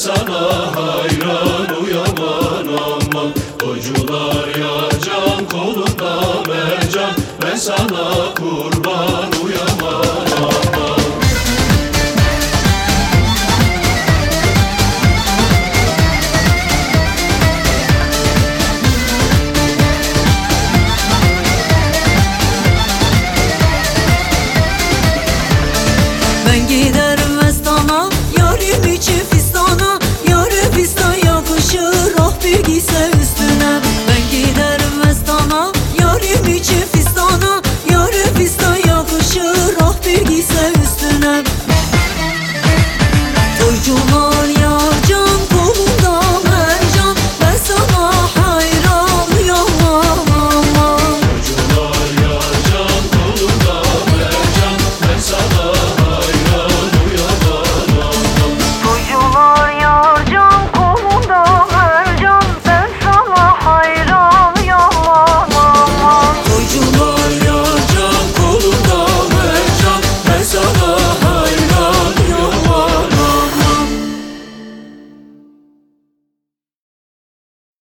sana hayran uyaman aman Kocular ya can kolunda mercan. Ben sana kurban bir giyseniz